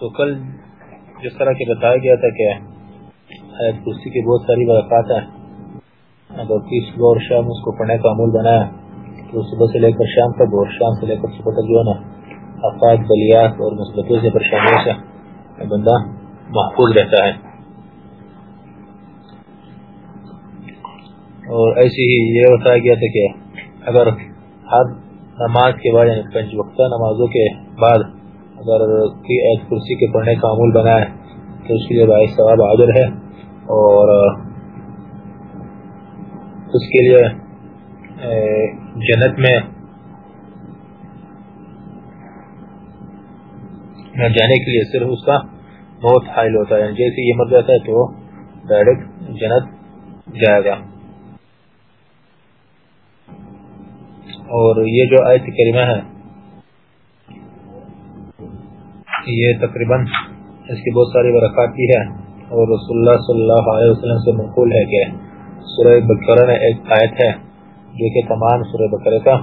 تو کل جس طرح کے بتایا گیا تھا کہ آیت کرسی کی بہت ساری برکات ہیں۔ اگر کی صبح اور شام اس کو پڑھنے کا عمول بنایا تو صبح سے لے کر شام تک اور شام سے لے کر صبح تک جو ہے نا افاد بلیات اور مثبتوں سے پریشانیوں سے بندہ محفوظ رہتا ہے۔ اور ایسی ہی یہ بتایا گیا تھا کہ اگر ہر نماز کے بعد یعنی پنج وقتہ نمازوں کے بعد اگر کوئی ایت کرسی کے پڑھنے کا عمول بنا ہے، تو اس کے لیے باعث ثواب عادر ہے۔ اور اس کے لیے جنت میں جانے کے لیے صرف اس کا بہت حائل ہوتا ہے۔ یعنی جیسے یہ مر جاتا ہے تو ڈائریکٹ جنت جائے گا اور یہ جو آیت کریمہ ہے یہ تقریباً اس کی بہت ساری برکات بھی ہے اور رسول اللہ صلی اللہ علیہ وسلم سے منقول ہے کہ سورہ بکرہ میں ایک آیت ہے جو کہ تمام سورہ بکرہ کا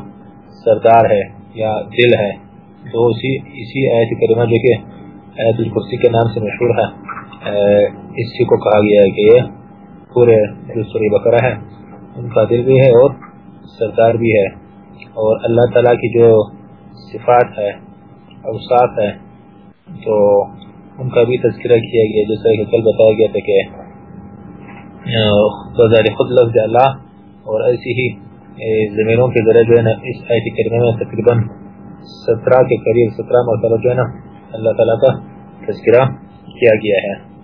سردار ہے یا دل ہے۔ تو اسی اسی آیت کریمہ جو کہ آیت القرسی کے نام سے مشہور ہے۔ اسی کو کہا گیا ہے کہ یہ پورے جو سورہ بکرہ ہے۔ ان کا دل بھی ہے اور سردار بھی ہے۔ اور اللہ تعالیٰ کی جو صفات ہے اوصاف ہے تو ان کا بھی تذکرہ کیا گیا جیسا کہ کل بتایا گیا تھا کہ خود لفظ اللہ اور ایسی ہی زمینوں کے ذریعے جو ہے نا، اس آیت کریمہ میں تقریباً سترہ کے قریب، سترہ مرتبہ جو ہے نا، اللہ تعالیٰ کا تذکرہ کیا گیا ہے۔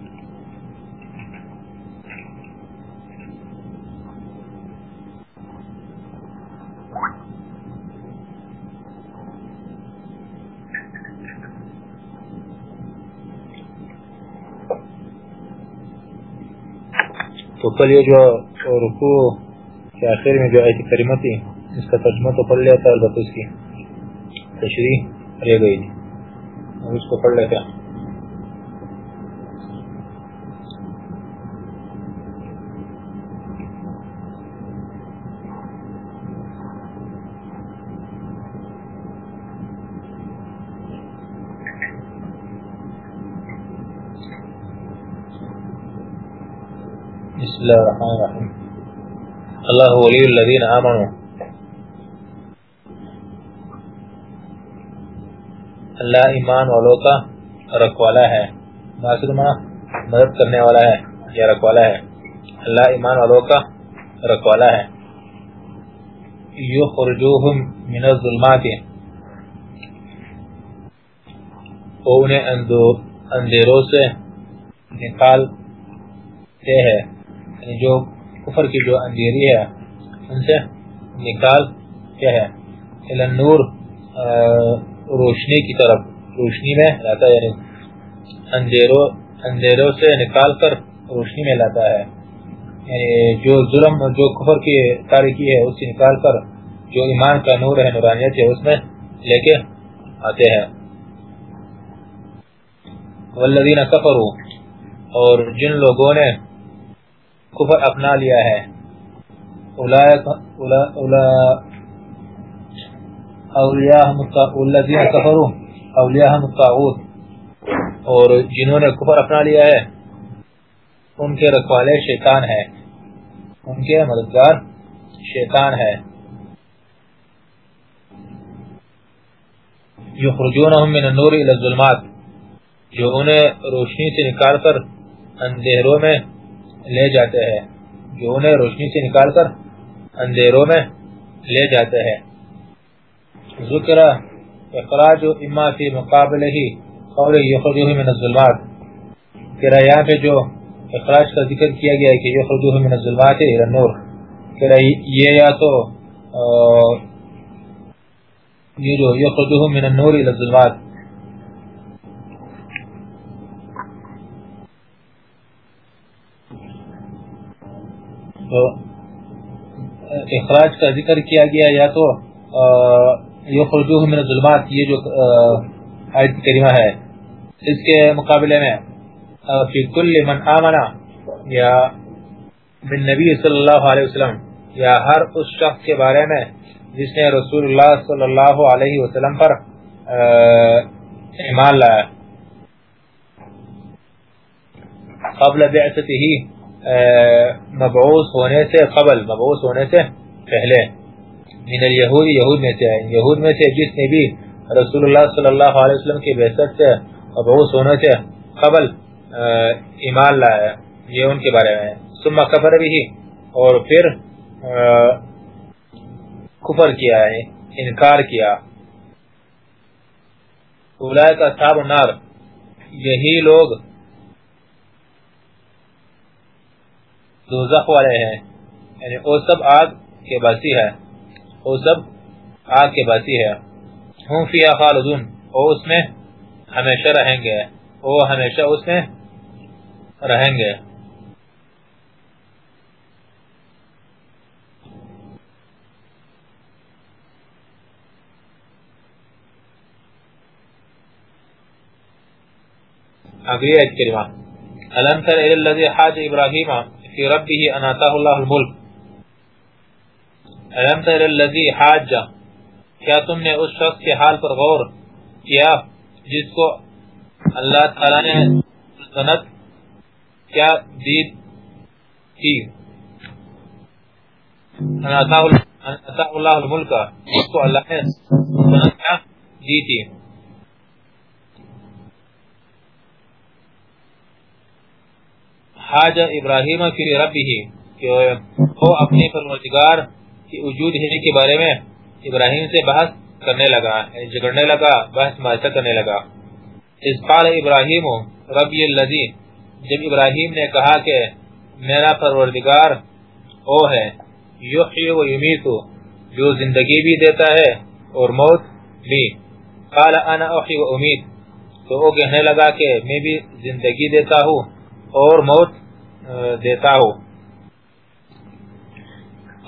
تو کل یہ جو رکو کے آخر میں جو آیت کریمہ تھی، اس کا ترجمہ تو پڑھ لیا تھا، البتہ اس کی تشریح رہ گئی تھی۔ اس کو پڑھ لیتے ہیں۔ بسم الله الرحمن الرحيم الله ولي الذين آمنوا اللہ ایمان والوں کا رکوالا ہے ناصر مانا مدد کرنے والا ہے یا رکوالا ہے اللہ ایمان والوں کا رکوالا ہے یخرجوہم من الظلمات وہ انہیں اندھیروں سے نکالتے ہیں یعنی جو کفر کی جو اندھیری ہے، ان سے نکال کیا ہے۔ نور روشنی کی طرف، روشنی میں لاتا ہے یعنی اندھیروں اندھیروں سے نکال کر روشنی میں لاتا ہے۔ یعنی جو ظلم، جو کفر کی تاریخی ہے، اس سے نکال کر جو ایمان کا نور ہے، نورانیت ہے، اس میں لے کے آتے ہیں۔ والذین کفروا، اور جن لوگوں نے کفر اپنا لیا ہے۔ اور جنہوں نے کفر اپنا لیا ہے، ان کے رکھوالے شیطان ہے ان کے مددگار شیطان ہے یخرجونہم من النور الى الظلمات۔ جو انہیں روشنی سے نکال کر اندھیروں میں لے جاتے ہیں، جو انہیں روشنی سے نکال کر اندھیروں میں لے جاتے ہیں۔ ذکر اخراج اما فی مقابل ہی قول یخرجوہ من الظلمات۔ کہ یہاں پہ جو اخراج کا ذکر کیا گیا ہے کہ یخرجوہ من الظلمات الى النور۔ کہ یہ یا تو یہ جو یخرجوہ من النور الى الظلمات۔ تو اخراج کا ذکر کیا گیا یا تو یخرجوہ من الظلمات، یہ جو آیت کریمہ ہے، اس کے مقابلے میں فی کل من آمنا یا من نبی صلی اللہ علیہ وسلم یا ہر اس شخص کے بارے میں جس نے رسول اللہ صلی اللہ علیہ وسلم پر ایمان لایا۔ قبل بعثته مبعوث ہونے سے قبل، مبعوث ہونے سے پہلے۔ من الیہود یہود میں سے یہود میں سے جس نے بھی رسول اللہ صلی اللہ علیہ وسلم کی بعثت سے مبعوث ہونے سے قبل ایمان لایا یہ ان کے بارے میں ثم کفر بھی، اور پھر کفر کیا ہے، انکار کیا۔ اولئک اصحاب النار۔ یہی لوگ دوزخ والے ہیں۔ یعنی وہ سب آگ کے باسی ہے وہ سب آگ کے باسی ہے ہم فیہا خالدون۔ وہ اس میں ہمیشہ رہیں گے۔ وہ ہمیشہ اس میں رہیں گے۔ اگلی ایک کلمہ۔ الم تر الى الذي حاج ابراهيم في ربه ان اتاه الله الملك. الم تر الى الذي حاج؟ کیا تم نے اس شخص کے حال پر غور کیا جس کو اللہ تعالی نے سنت کیا دید کی؟ ان اتاه الله الملك. جس کو اللہ نے سنت کیا دی تھی۔ حاج ابراہیم فی ربی کہ وہ اپنے پروردگار کی وجود ہی کے بارے میں ابراہیم سے بحث کرنے لگا یعنی جگڑنے لگا، بحث معاشہ کرنے لگا۔ اس قال ابراہیم ربی اللذی جب ابراہیم نے کہا کہ میرا پروردگار او ہے، یحیی و یمیت، جو زندگی بھی دیتا ہے اور موت بھی۔ قال انا احی و امید تو وہ کہنے لگا کہ میں بھی زندگی دیتا ہوں اور موت دیتا ہوں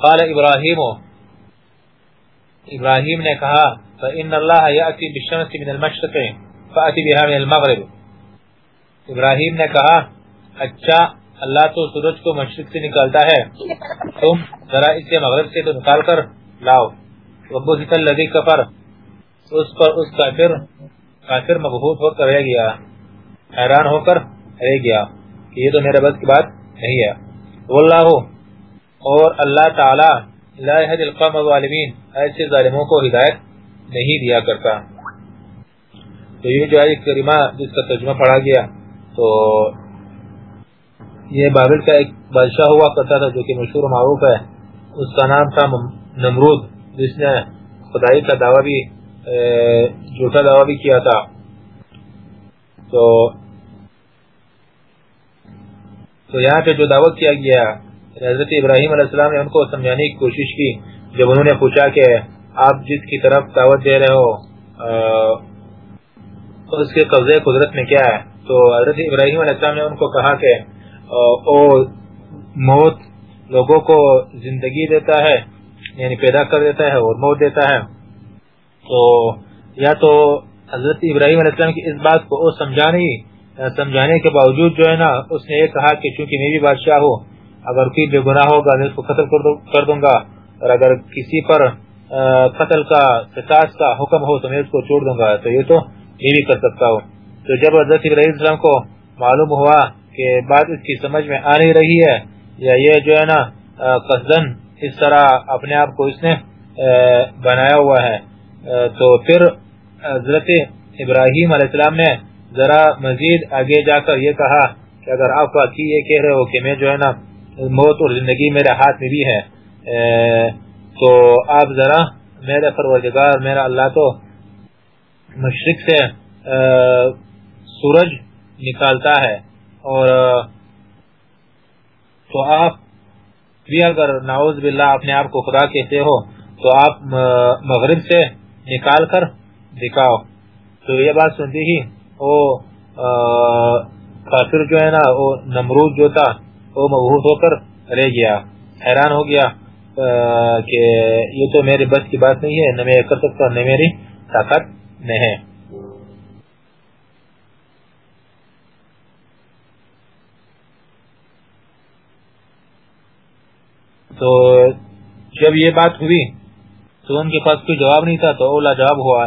قال ابراہیم ابراہیم نے کہا، فإن اللہ یأتی بالشمس من المشرق فأتی بها من المغرب۔ ابراہیم نے کہا اچھا اللہ تو سورج کو مشرق سے نکالتا ہے، تم ذرا اسے مغرب سے تو نکال کر لاؤ۔ وبوزت الذی کفر اس پر اس کافر کافر مبہوت ہو کر رہ گیا، حیران ہو کر رہ گیا۔ یہ تو میرے بس کی بات نہیں ہے۔ واللہ، اور اللہ تعالی لا يهد القوم الظالمین، ایسے ظالموں کو ہدایت نہیں دیا کرتا۔ تو یہ جو آیت کریمہ جس کا ترجمہ پڑھا گیا، تو یہ بابل کا ایک بادشاہ ہوا کرتا تھا جو کہ مشہور معروف ہے۔ اس کا نام تھا نمرود، جس نے خدائی کا دعویٰ بھی جھوٹا دعویٰ بھی کیا تھا۔ تو تو یہاں پہ جو دعوت کیا گیا، حضرت ابراہیم علیہ السلام نے ان کو سمجھانے کی کوشش کی، جب انہوں نے پوچھا کہ آپ جس کی طرف دعوت دے رہے ہو اس کے قبضے قدرت میں کیا ہے؟ تو حضرت ابراہیم علیہ السلام نے ان کو کہا کہ او موت لوگوں کو زندگی دیتا ہے یعنی پیدا کر دیتا ہے اور موت دیتا ہے۔ تو یا تو حضرت ابراہیم علیہ السلام کی اس بات کو سمجھا نہیں یعنی سمجھانے کے باوجود جو ہے نا، اس نے یہ کہا کہ چونکہ میں بھی بادشاہ ہوں، اگر کوئی بے گناہ ہوگا، میں اس کو قتل کر دوں گا۔ اور اگر کسی پر قتل کا قصاص کا حکم ہو، تو میں اس کو چھوڑ دوں گا۔ تو یہ تو یہ بھی کر سکتا ہوں۔ تو جب حضرت ابراہیم السلام کو معلوم ہوا کہ بات اس کی سمجھ میں آ نہیں رہی ہے، یا یہ جو ہے نا قصدن اس طرح اپنے آپ کو اس نے بنایا ہوا ہے۔ تو پھر حضرت ابراہیم علیہ السلام نے ذرا مزید آگے جا کر یہ کہا کہ اگر آپ واقعی یہ کہہ رہے ہو کہ میں جو ہے نا موت اور زندگی میرے ہاتھ میں بھی ہے تو آپ ذرا میرے پروردگار، میرا اللہ تو مشرق سے سورج نکالتا ہے اور تو آپ بھی اگر نعوذ باللہ اپنے آپ کو خدا کہتے ہو، تو آپ مغرب سے نکال کر دکھاؤ۔ تو یہ بات سنتی ہی وہ کافر جو ہے نا، وہ نمرود جو تھا، وہ مبہوت ہو کر رہ گیا، حیران ہو گیا کہ یہ تو میرے بس کی بات نہیں ہے، نہ میں کر سکتا، نہ میری طاقت میں ہے۔ تو جب یہ بات ہوئی، تو ان کے پاس کوئی جواب نہیں تھا، تو اولا جواب ہوا۔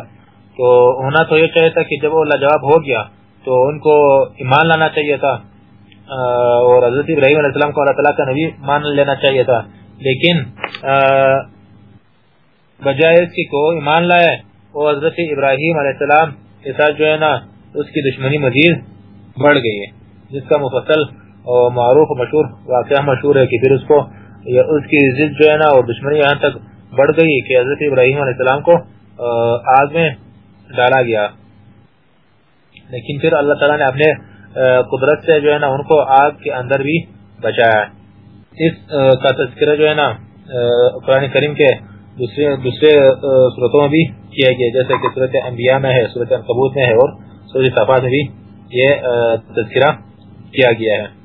تو ہونا تو یہ چاہیے تھا کہ جب وہ لاجواب ہو گیا تو ان کو ایمان لانا چاہیے تھا۔ اور حضرت ابراہیم علیہ السلام کو اللہ تعالیٰ کا نبی مان لینا چاہیے تھا۔ لیکن بجائے اس کی کو ایمان لائے، وہ حضرت ابراہیم علیہ السلام کے ساتھ جو ہے نا، اس کی دشمنی مزید بڑھ گئی ہے۔ جس کا مفصل اور معروف مشہور واقعہ مشہور ہے کہ پھر اس کو اس کی ضد جو ہے نا، اور دشمنی یہاں تک بڑھ گئی کہ حضرت ابراہیم علیہ السلام کو آگ میں ڈالا گیا۔ لیکن پھر اللہ تعالیٰ نے اپنے قدرت سے جو ہے نا ان کو آگ کے اندر بھی بچایا۔ اس کا تذکرہ جو ہے نا قرآن کریم کے دوسرے دوسرے صورتوں میں بھی کیا گیا۔ جیسے کہ صورت انبیاء میں ہے، صورت انقبوت میں ہے اور صورت صفات میں بھی یہ تذکرہ کیا گیا ہے۔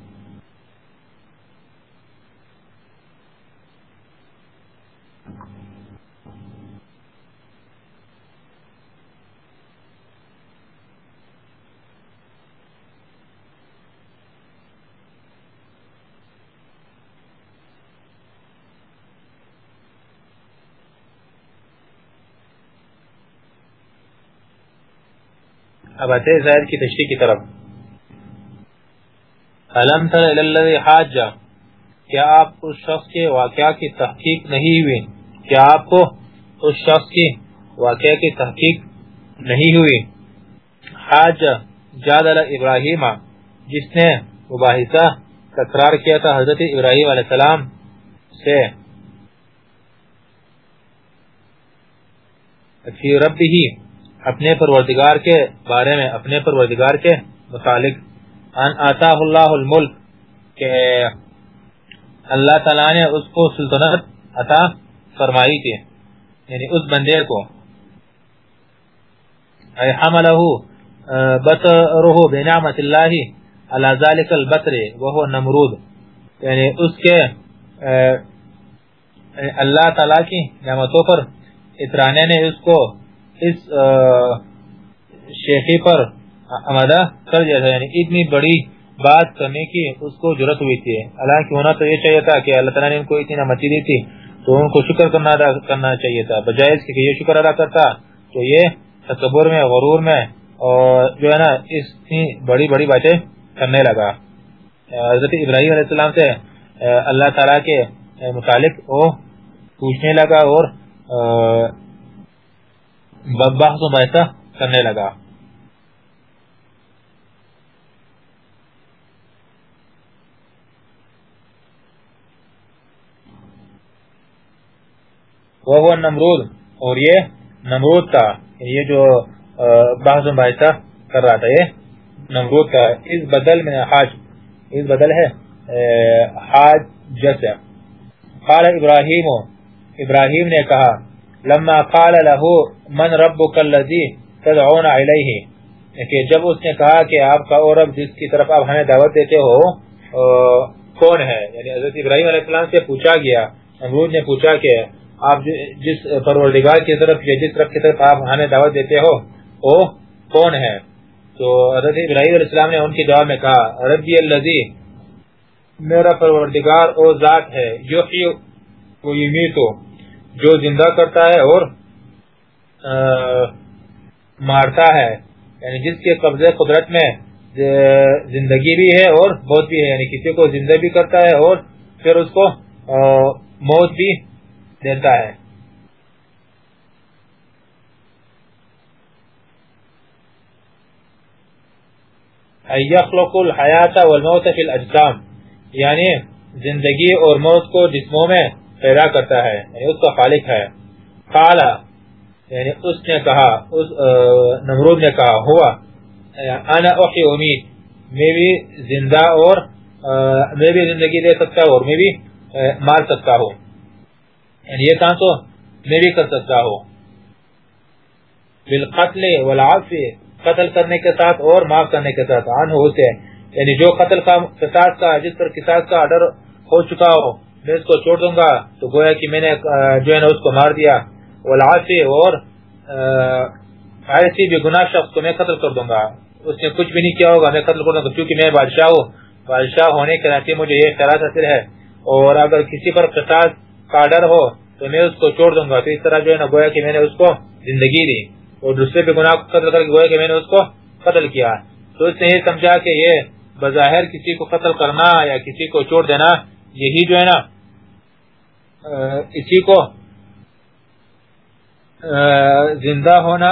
اب آتے زائد کی تشریح کی طرف۔ علم تر الالذی حاجہ کیا آپ اس شخص کے واقعہ کی تحقیق نہیں ہوئی؟ کیا آپ کو اس شخص کی واقعہ کی تحقیق نہیں ہوئی؟ حاجہ جادل ابراہیم، جس نے مباحثہ تقرار کیا تھا حضرت ابراہیم علیہ السلام سے۔ فی رب ہی اپنے پروردگار کے بارے میں، اپنے پروردگار کے متعلق۔ ان آتا اللہ الملک، کہ اللہ تعالیٰ نے اس کو سلطنت عطا فرمائی تھی یعنی اس بندے کو۔ ای حملہو بطرہ بنعمت اللہ علی ذالک البطر، وہو نمرود۔ یعنی اس کے اللہ تعالیٰ کی نعمتوں پر اترانے نے اس کو اس شیخی پر آمدہ کر دیا تھا یعنی اتنی بڑی بات کرنے کی اس کو ضرورت ہوئی تھی۔ حالانکہ ہونا تو یہ چاہیے تھا کہ اللہ تعالیٰ نے ان کو اتنی نعمتی دی تھی، تو ان کو شکر کرنا کرنا چاہیے تھا۔ بجائے اس کہ یہ شکر ادا کرتا، تو یہ تصور میں، غرور میں اور جو ہے نا اس بڑی بڑی باتیں کرنے لگا۔ حضرت ابراہیم علیہ السلام سے اللہ تعالیٰ کے متعلق وہ پوچھنے لگا اور بحث و بحثہ کرنے لگا۔ وہ نمرود اور یہ نمرود تھا یعنی یہ جو بحث و بحثہ کر رہا تھا، یہ نمرود تھا اس بدل میں حاج، اس بدل ہے حاج جسے قال ابراہیم ابراہیم نے کہا لما قال له، من ربك الذي تدعون الیہ کہ جب اس نے کہا کہ آپ کا اور رب جس کی طرف آپ ہمیں دعوت دیتے ہو کون ہے؟ یعنی حضرت ابراہیم علیہ السلام سے پوچھا گیا نمرود نے پوچھا کہ آپ جس پروردگار کی طرف یا جس رب کی طرف آپ ہمیں دعوت دیتے ہو، وہ کون ہے؟ تو حضرت ابراہیم علیہ السلام نے ان کے جواب میں کہا، ربی الذی، میرا پروردگار، او ذات ہے، یحیی و یمیتو. جو زندہ کرتا ہے اور مارتا ہے یعنی جس کے قبضے قدرت میں زندگی بھی ہے اور موت بھی ہے یعنی کسی کو زندہ بھی کرتا ہے اور پھر اس کو موت بھی دیتا ہے۔ یخلق الحیات والموت فی الاجسام یعنی زندگی اور موت کو جسموں میں پیدا کرتا ہے یعنی اس کا خالق ہے۔ قالا یعنی اس نے کہا، اس نمرود نے کہا، ہوا یعنی انا احی امید، میں بھی زندہ اور میں بھی زندگی دے سکتا ہوں اور میں بھی مار سکتا ہوں۔ یعنی یہ کام تو، میں بھی کر سکتا ہوں۔ بالقتل والعف قتل کرنے کے ساتھ اور معاف کرنے کے ساتھ، عنہ سے یعنی جو قتل کا قصاص کا، جس پر قصاص کا آرڈر ہو چکا ہو میں اس کو چھوڑ دوں گا تو گویا کہ میں نے جو ہے نا، اس کو مار دیا۔ والعاصی اور ایسی بھی گناہ شخص کو میں قتل کر دوں گا۔ اس نے کچھ بھی نہیں کیا ہوگا، میں قتل کر دوں گا۔ کیونکہ میں بادشاہ ہوں۔ بادشاہ ہونے کے ناطے مجھے یہ خیالات حاصل ہے۔ اور اگر کسی پر قصاص کا ڈر ہو، تو میں اس کو چھوڑ دوں گا۔ تو اس طرح جو ہے نا، گویا کہ میں نے اس کو زندگی دی۔ اور دوسرے پہ گناہ قتل کر کے گویا کہ میں نے اس کو قتل کیا۔ تو اس نے یہ سمجھا کہ یہ بظاہر کسی کو قتل کرنا یا کسی کو چھوڑ دینا، یہی جو ہے نا اسی کو زندہ ہونا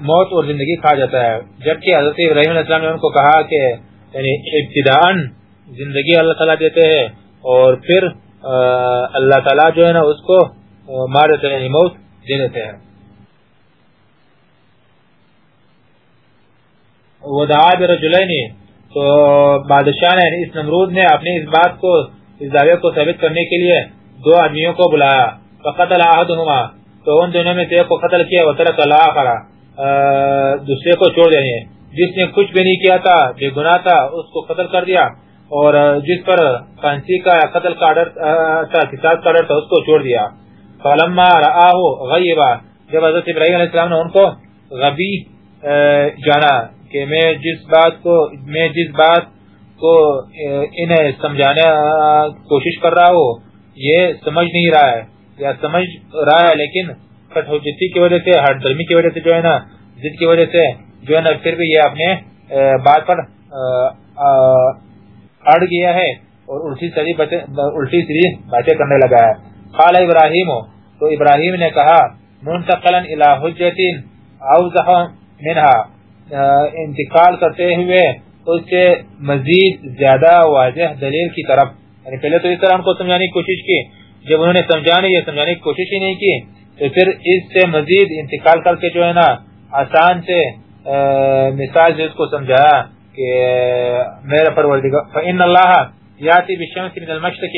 موت اور زندگی کھا جاتا ہے۔ جبکہ حضرت ابراہیم علیہ السلام نے ان کو کہا کہ یعنی ابتداء زندگی اللہ تعالیٰ دیتے ہیں اور پھر اللہ تعالیٰ جو ہے نا، اس کو مار دیتے ہیں یعنی موت دے دیتے ہیں۔ وہ دعا برجلین، تو بادشاہ نے یعنی اس نمرود نے اپنی اس بات کو، اس دعوے کو ثابت کرنے کے لیے دو آدمیوں کو بلایا فقتل احدهما، تو ان دونوں میں سے ایک کو قتل کیا، وہ الاخر دوسرے کو چھوڑ دینے جس نے کچھ بھی نہیں کیا تھا، بے گناہ تھا، اس کو قتل کر دیا۔ اور جس پر پھانسی کا یا قتل کا آرڈر تھا قصاص کا آرڈر تھا، اس کو چھوڑ دیا۔ فلما رآه غیبا، جب حضرت ابراہیم علیہ السلام نے ان کو غبی جانا کہ میں جس بات کو، میں جس بات کو انہیں سمجھانے کوشش کر رہا ہوں یہ سمجھ نہیں رہا ہے، یا سمجھ رہا ہے لیکن کٹوجتی کی وجہ سے ہر درمی کی وجہ سے جو ہے نا جس کی وجہ سے جو ہے نا، پھر بھی یہ اپنے بات پر اڑ گیا ہے اور الٹی سری الٹی سری باتیں کرنے لگا ہے۔ قال ابراہیم، تو ابراہیم نے کہا، منتقلا الى حجت اوضح منها انتقال کرتے ہوئے اس سے مزید زیادہ واضح دلیل کی طرف۔ یعنی پہلے تو اس طرح ہم کو سمجھانے کی کوشش کی، جب انہوں نے سمجھانے یا سمجھانے کی کوشش ہی نہیں کی، تو پھر اس سے مزید انتقال کر کے جو ہے نا، آسان سے مثال سے اس کو سمجھایا کہ میرا پروردگار، فإن اللہ یاتی بالشمس من المشرق۔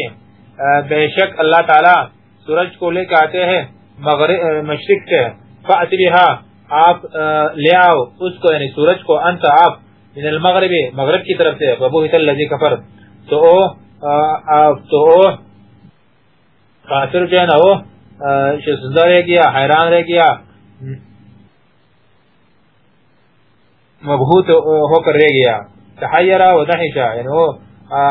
بے شک اللہ تعالی سورج کو لے کے آتے ہیں مغرب مشرق سے۔ فأتی بها، آپ لے آؤ اس کو یعنی سورج کو، انت، آپ، من المغرب، مغرب کی طرف سے۔ فبوہت اللذی کفر تو تو او جو ہے نا وہ؟ شزدہ رہ گیا، حیران رہ گیا، مبہوت ہو کر رہ گیا، تحیرہ و دحشا یعنی وہ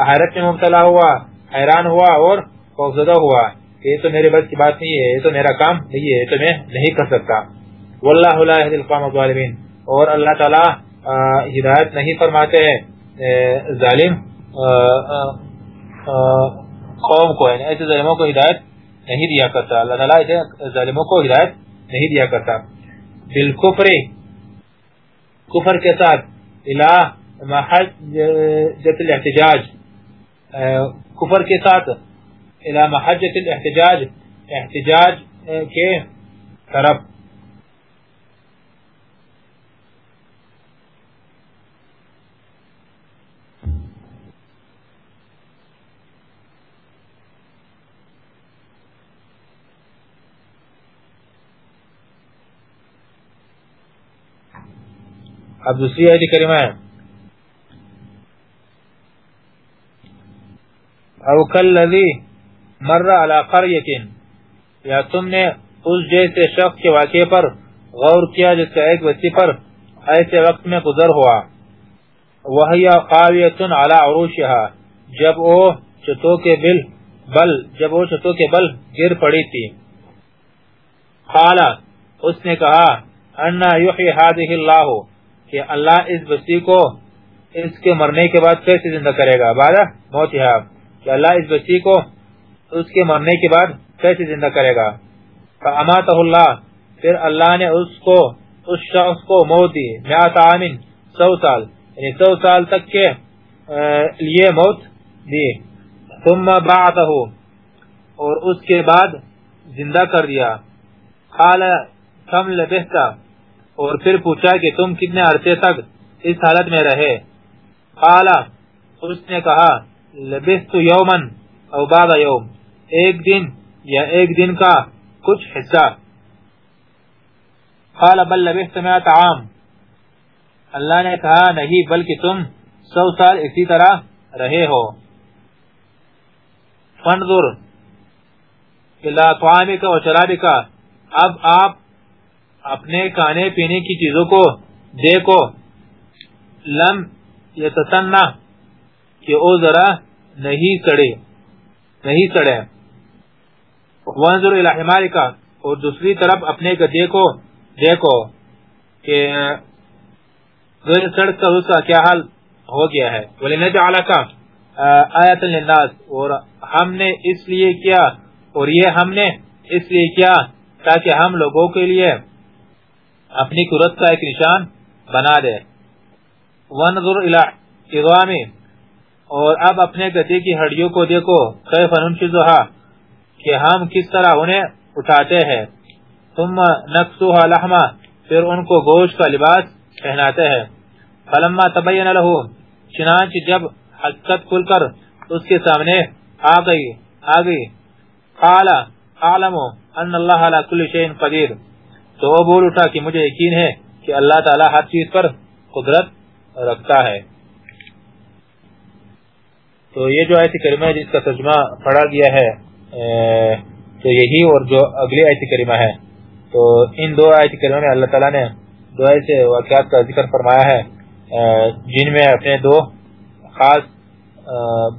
حیرت میں مبتلا ہوا، حیران ہوا اور خوفزدہ ہوا، یہ تو میرے بس کی بات نہیں ہے، یہ تو میرا کام نہیں ہے، یہ تو میں نہیں کر سکتا۔ واللہ لا يهدي القوم الظالمین۔ اور اللہ تعالی ہدایت نہیں فرماتے ہیں ظالم قوم کو یعنی ایسے ظالموں کو ہدایت نہیں دیا کرتا۔ اللہ تعالیٰ ایسے ظالموں کو ہدایت نہیں دیا کرتا۔ بالکفر، کفر کے ساتھ، الہ محجت الاحتجاج۔ کفر کے ساتھ، الہ محجت الاحتجاج۔ احتجاج کے طرف۔ اب دوسری آیت کریمہ ہے۔ او کلذی مر علی قریت یا تم نے اس جیسے شخص کے واقعے پر غور کیا جس کا ایک بچی پر ایسے وقت میں گزر ہوا۔ وہی قاویت علی عروشها جب وہ چتو کے بل بل، جب وہ چتو کے بل گر پڑی تھی۔ قالا، اس نے کہا، انا یحی هذه اللہ۔ کہ اللہ اس بستی کو اس کے مرنے کے بعد کیسے زندہ کرے گا؟ بارہ موت ہے کہ اللہ اس بستی کو اس کے مرنے کے بعد کیسے زندہ کرے گا؟ فاماتہ اللہ پھر اللہ نے اس کو، اس شخص کو موت دی میات آمین سو سال۔ یعنی سو سال تک کے لیے موت دی۔ ثم بعثہ اور اس کے بعد زندہ کر دیا۔ قال، کم لبہتا اور پھر پوچھا کہ تم کتنے عرصے تک اس حالت میں رہے؟ قالا اس نے کہا لبست یومن او بعد یوم، ایک دن یا ایک دن کا کچھ حصہ۔ قال، بل لبست میات عام۔ اللہ نے کہا، نہیں، بلکہ تم سو سال اسی طرح رہے ہو۔ فنظر الى طعامک و شرابک، اب آپ اپنے کھانے پینے کی چیزوں کو دیکھو۔ لم یتسنہ کہ او ذرا نہیں سڑے نہیں سڑے۔ وانظر الى حمارک، اور دوسری طرف اپنے گدے کو دیکھو کہ، غیر سڑک کا اس کا کیا حال ہو گیا ہے۔ وَلِنَجْعَلَكَ آیت للناس، اور ہم نے اس لیے کیا، اور یہ ہم نے اس لیے کیا، تاکہ ہم لوگوں کے لیے اپنی قرت کا ایک نشان بنا دے۔ وَنْظُرْ إِلَىٰ اِضْوَامِ اور اب اپنے گدے کی ہڈیوں کو دیکھو۔ کیف ننشزها کہ ہم کس طرح انہیں اٹھاتے ہیں۔ ثم نقصوها لحما۔ پھر ان کو گوشت کا لباس پہناتے ہیں۔ فلما تبین له چنانچہ جب حقیقت کھل کر اس کے سامنے آ گئی آ گئی۔ قال اعلم ان اللہ علی کل شیء قدیر تو وہ بول اٹھا کہ مجھے یقین ہے کہ اللہ تعالی ہر چیز پر قدرت رکھتا ہے۔ تو یہ جو آیت کریمہ ہے جس کا ترجمہ پڑھا گیا ہے تو یہی اور جو اگلی آیت کریمہ ہے۔ تو ان دو آیت کریمہ میں اللہ تعالیٰ نے دو ایسے واقعات کا ذکر فرمایا ہے جن میں اپنے دو خاص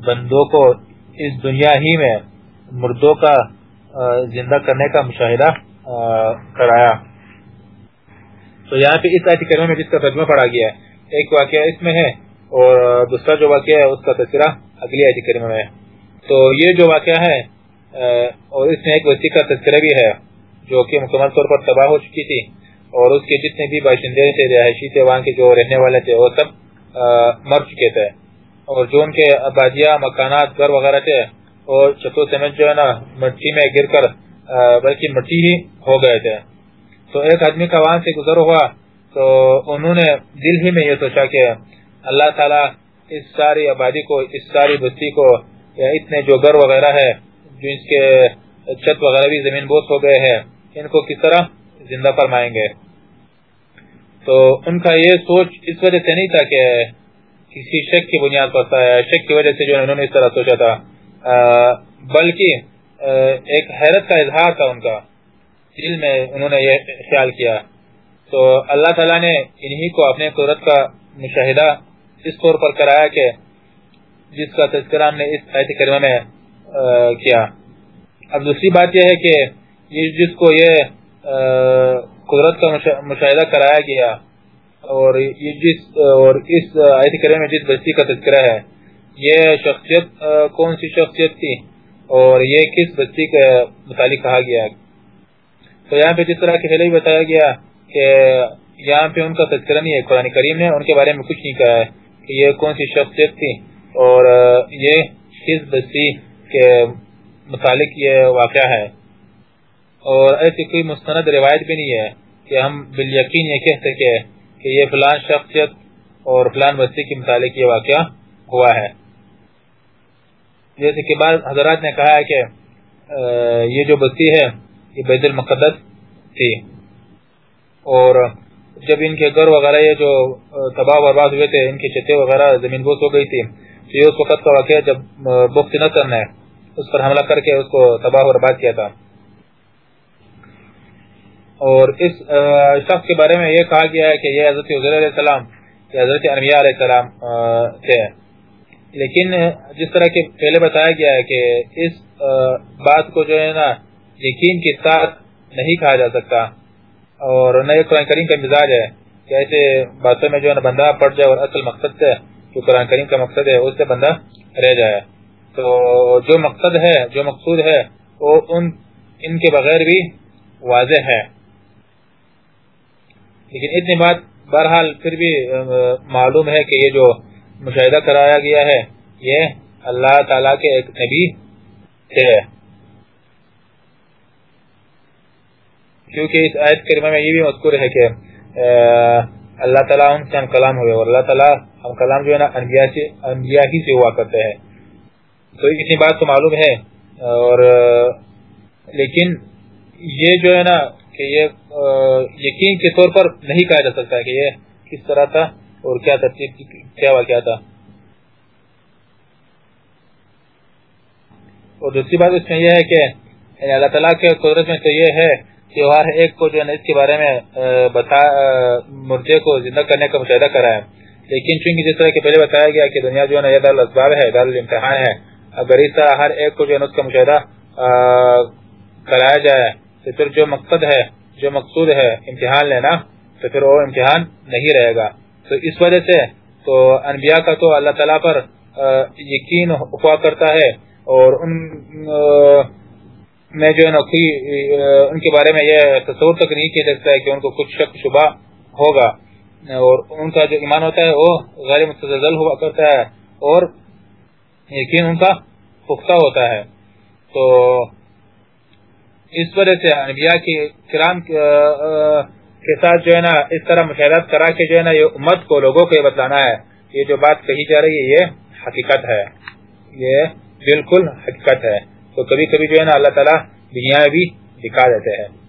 بندوں کو اس دنیا ہی میں مردوں کا زندہ کرنے کا مشاہدہ کرایا۔ تو یہاں پہ اس آیت کریمہ میں جس کا ترجمہ پڑھا گیا ہے، ایک واقعہ اس میں ہے اور دوسرا جو واقعہ ہے، اس کا تذکرہ اگلی آیت کریمہ میں تو یہ جو واقعہ ہے اور اس میں ایک بچی کا تذکرہ بھی ہے، جو کہ مکمل طور پر تباہ ہو چکی تھی، اور اس کے جتنے بھی باشندے تھے، رہائشی تھے، وہاں کے جو رہنے والے تھے، وہ سب مر چکے تھے۔ اور جو ان کے آبادیاں مکانات، گھر وغیرہ تھے اور چھتوں سمیت جو ہے نا، مٹی میں گر کر بلکہ مٹی ہی ہو گئے تھے۔ تو ایک آدمی کا وہاں سے گزر ہوا تو انہوں نے دل ہی میں یہ سوچا کہ اللہ تعالیٰ اس ساری آبادی کو، اس ساری بستی کو، یا اتنے جو گھر وغیرہ ہے جو اس کے چھت وغیرہ بھی زمین بوس ہو گئے ہیں، ان کو کس طرح زندہ فرمائیں گے؟ تو ان کا یہ سوچ اس وجہ سے نہیں تھا کہ کسی شک کی بنیاد پر تھا شک کی وجہ سے جو انہوں نے اس طرح سوچا تھا۔ بلکہ ایک حیرت کا اظہار تھا ان کا۔ دل میں انہوں نے یہ خیال کیا۔ تو اللہ تعالیٰ نے انہی کو اپنے قدرت کا مشاہدہ اس طور پر کرایا کہ جس کا تذکرہ ہم نے اس آیت کریمہ میں کیا۔ اب دوسری بات یہ ہے کہ جس کو یہ قدرت کا مشاہدہ کرایا گیا اور یہ جس، اور اس آیت کریمہ میں جس بستی کا تذکرہ ہے، یہ شخصیت کون سی شخصیت تھی اور یہ کس بستی کے متعلق کہا گیا؟ تو یہاں پہ جس طرح کے پہلے ہی بتایا گیا کہ یہاں پہ ان کا تذکرہ نہیں ہے، قرآن کریم نے، ان کے بارے میں کچھ نہیں کہا ہے کہ یہ کون سی شخصیت تھی اور یہ کس بستی کے متعلق یہ واقعہ ہے۔ اور ایسی کوئی مستند روایت بھی نہیں ہے کہ ہم بالیقین یہ کہہ سکے کہ یہ فلان شخصیت اور فلان بستی کے متعلق یہ واقعہ ہوا ہے۔ جیسے کہ بعض حضرات نے کہا ہے کہ یہ جو بستی ہے یہ بیت المقدس تھی۔ اور جب ان کے گھر وغیرہ یہ جو تباہ برباد ہوئے تھے، ان کی چھتیں وغیرہ زمین بوس ہو گئی تھی، تو یہ اس وقت کا واقعہ جب بخت نصر نے اس پر حملہ کر کے اس کو تباہ برباد کیا تھا۔ اور اس شخص کے بارے میں یہ کہا گیا ہے کہ یہ حضرت علیہ السلام یا حضرت انبیاء علیہ السلام تھے۔ لیکن جس طرح کہ پہلے بتایا گیا ہے کہ اس بات کو جو ہے نا یقین کے ساتھ نہیں کہا جا سکتا۔ اور نہ یہ قرآن کریم کا مزاج ہے کہ ایسے باتوں میں جو ہے بندہ پڑ جائے اور اصل مقصد سے جو قرآن کریم کا مقصد ہے، اس سے بندہ رہ جائے۔ تو جو مقصد ہے، جو مقصود ہے، وہ ان ان کے بغیر بھی واضح ہے۔ لیکن اتنی بات بہرحال پھر بھی معلوم ہے کہ یہ جو مشاہدہ کرایا گیا ہے، یہ اللہ تعالی کے ایک نبی تھے۔ کیونکہ اس آیت کریمہ میں یہ بھی مذکور ہے کہ اللہ تعالیٰ ان سے ہم کلام ہوئے اور اللہ تعالیٰ ہم کلام جو ہے نا انبیاء, سے انبیاء ہی سے ہوا کرتے ہیں۔ تو اتنی بات تو معلوم ہے اور لیکن یہ جو ہے نا کہ یہ یقین کے طور پر نہیں کہا جا سکتا ہے کہ یہ کس طرح تھا اور کیا ترتیب کیا واقعہ تھا۔ اور دوسری بات اس میں یہ ہے کہ یعنی اللہ تعالیٰ کے قدرت میں تو یہ ہے کہ ہر ایک کو جو ہے اس کے بارے میں بتا مردے کو زندہ کرنے کا مشاہدہ کرا ہے۔ لیکن چونکہ جس طرح کے پہلے بتایا گیا کہ دنیا جو ہے دار الاسباب ہے، دار الامتحان ہے اگر اس طرح ہر ایک کو جو ہے اس کا مشاہدہ کرایا جائے، تو پھر جو مقصد ہے، جو مقصود ہے، امتحان لینا، تو پھر وہ امتحان نہیں رہے گا۔ تو اس وجہ سے تو انبیاء کا تو اللہ تعالیٰ پر یقین ہوا کرتا ہے اور ان میں جو ہے نا ان کے بارے میں یہ تصور تک نہیں کیا جاتا ہے کہ ان کو کچھ شک شبہ ہوگا۔ اور ان کا جو ایمان ہوتا ہے وہ غیر متزلزل ہوا کرتا ہے اور یقین ان کا پختہ ہوتا ہے۔ تو اس وجہ سے انبیاء کی کرام کے ساتھ جو ہے نا اس طرح مشاہدات کرا کے جو ہے نا یہ امت کو لوگوں کو یہ بتلانا ہے یہ جو بات کہی جا رہی ہے، یہ حقیقت ہے۔ یہ بالکل حقیقت ہے۔ تو کبھی کبھی جو ہے نا اللہ تعالیٰ دنیا میں بھی دکھا دیتے ہیں۔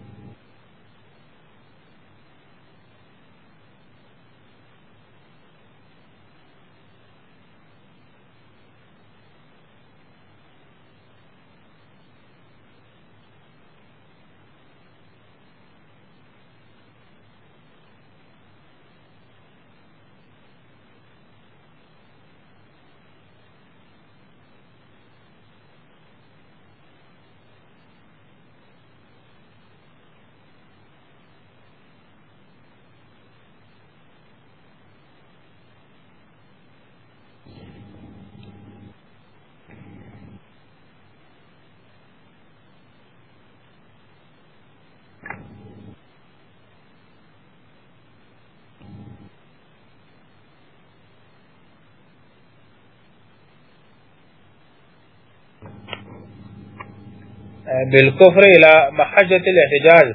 بالکفر الى محجت الاحتجاج،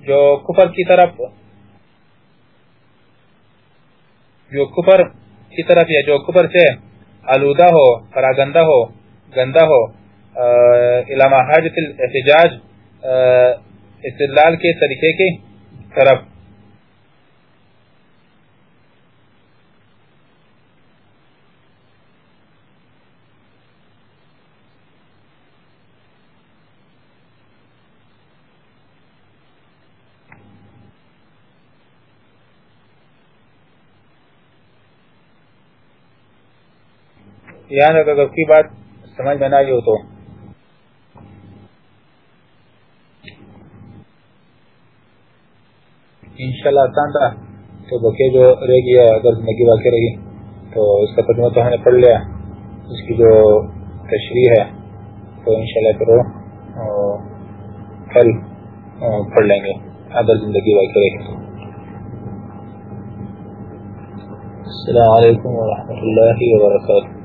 جو کفر کی طرف، جو کفر کی طرف یا جو کفر سے علودہ ہو فراگندہ ہو، گندہ ہو الى محجت الاحتجاج استدلال کے طریقے کی طرف۔ یہاں اگر کی بات سمجھ میں نہ آئی ہو تو۔ انشاءاللہ آسان تھا تو بکے جو رہ گیا، اگر زندگی باقی رہی، تو اس کا ترجمہ تو ہم نے پڑھ لیا۔ اس کی جو تشریح ہے، تو انشاءاللہ پھر کل پڑھ لیں گے۔ اگر زندگی باقی رہی تو۔ السلام علیکم ورحمۃ اللہ وبرکاتہ۔